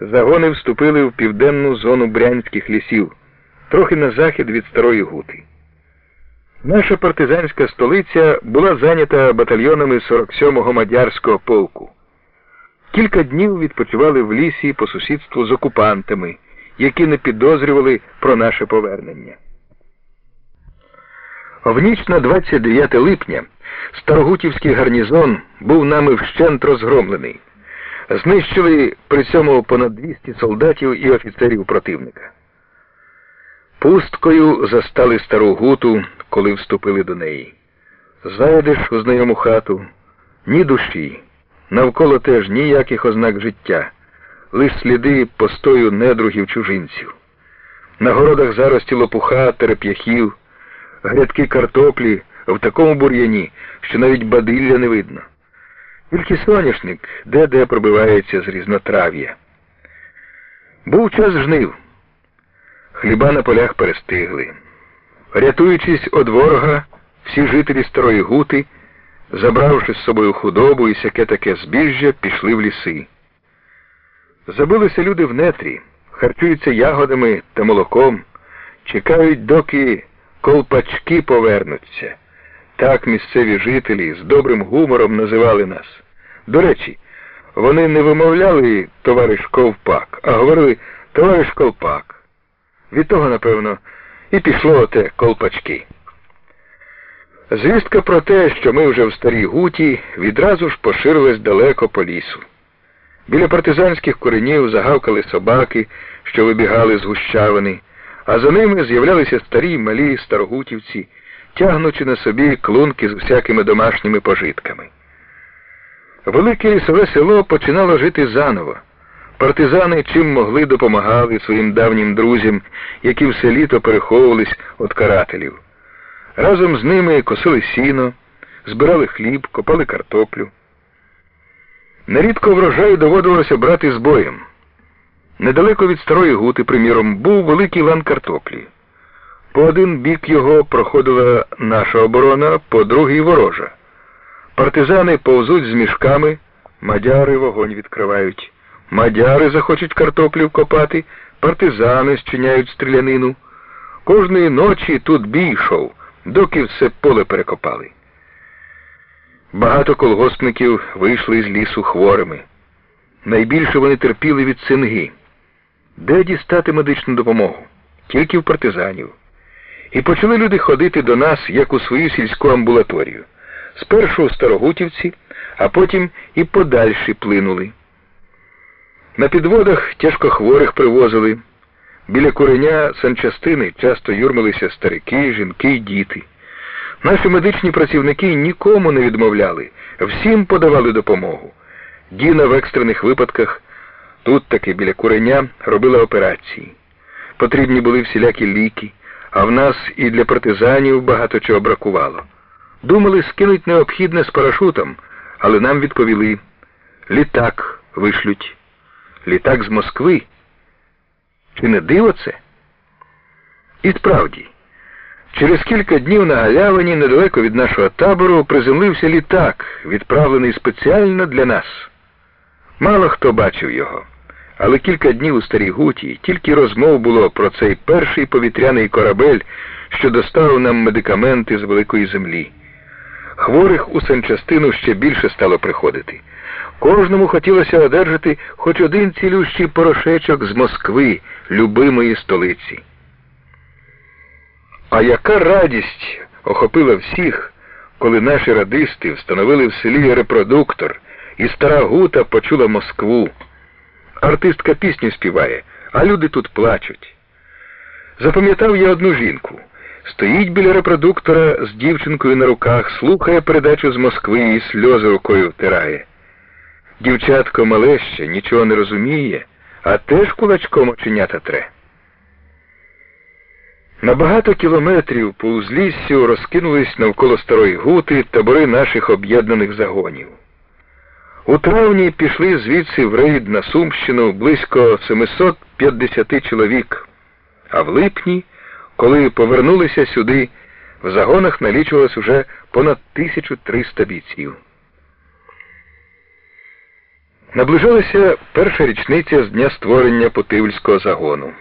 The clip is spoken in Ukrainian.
загони вступили в південну зону брянських лісів, трохи на захід від Старої Гути. Наша партизанська столиця була зайнята батальйонами 47-го мадярського полку. Кілька днів відпочивали в лісі по сусідству з окупантами, які не підозрювали про наше повернення. В ніч на 29 липня Старогутівський гарнізон був нами вщент розгромлений. Знищили при цьому понад 200 солдатів і офіцерів противника. Пусткою застали стару гуту, коли вступили до неї. Зайдеш у знайому хату, ні душі, навколо теж ніяких ознак життя, лиш сліди постою недругів чужинців. На городах зарості лопуха, тереп'яхів, грядки картоплі в такому бур'яні, що навіть бадилля не видно. Тільки соняшник де-де пробивається з різнотрав'я. Був час жнив. Хліба на полях перестигли. Рятуючись від ворога, всі жителі Старої Гути, забравши з собою худобу і сяке таке збіжжя, пішли в ліси. Забилися люди в нетрі, харчуються ягодами та молоком, чекають, доки колпачки повернуться. Так місцеві жителі з добрим гумором називали нас. До речі, вони не вимовляли товариш Ковпак, а говорили товариш Колпак. Від того, напевно, і пішло оте колпачки. Звістка про те, що ми вже в старій гуті, відразу ж поширилась далеко по лісу. Біля партизанських коренів загавкали собаки, що вибігали з гущавини, а за ними з'являлися старі малі старогутівці, тягнучи на собі клунки з усякими домашніми пожитками. Велике лісове село починало жити заново. Партизани чим могли допомагали своїм давнім друзям, які все літо переховувались від карателів. Разом з ними косили сіно, збирали хліб, копали картоплю. Нерідко врожаю доводилося брати з боєм. Недалеко від старої гути, приміром, був великий лан картоплі. По один бік його проходила наша оборона, по другий ворожа. Партизани повзуть з мішками, мадяри вогонь відкривають. Мадяри захочуть картоплю копати, партизани зчиняють стрілянину. Кожної ночі тут бій йшов, доки все поле перекопали. Багато колгоспників вийшли з лісу хворими. Найбільше вони терпіли від цинги. Де дістати медичну допомогу? Тільки в партизанів. І почали люди ходити до нас, як у свою сільську амбулаторію. Спершу у Старогутівці, а потім і подальші плинули. На підводах тяжкохворих привозили. Біля куреня санчастини часто юрмилися старики, жінки й діти. Наші медичні працівники нікому не відмовляли, всім подавали допомогу. Діна в екстрених випадках тут таки біля куреня робила операції. Потрібні були всілякі ліки, а в нас і для партизанів багато чого бракувало. Думали, скинуть необхідне з парашутом, але нам відповіли літак вишлють. Літак з Москви. Чи не диво це? І справді, через кілька днів на галявині недалеко від нашого табору приземлився літак, відправлений спеціально для нас. Мало хто бачив його, але кілька днів у Старій Гуті тільки розмов було про цей перший повітряний корабель, що доставив нам медикаменти з великої землі. Хворих у санчастину ще більше стало приходити. Кожному хотілося одержати хоч один цілющий порошечок з Москви, любимої столиці. А яка радість охопила всіх, коли наші радисти встановили в селі репродуктор, і стара гута почула Москву. Артистка пісню співає, а люди тут плачуть. Запам'ятав я одну жінку. Стоїть біля репродуктора з дівчинкою на руках, слухає передачу з Москви і сльози рукою втирає. Дівчатко мале ще нічого не розуміє, а теж кулачком оченята тре. На багато кілометрів по узліссю розкинулись навколо старої гути табори наших об'єднаних загонів. У травні пішли звідси в рейд на Сумщину близько 750 чоловік, а в липні, коли повернулися сюди, в загонах налічувалось уже понад 1300 бійців. Наближалася перша річниця з дня створення Путивльського загону.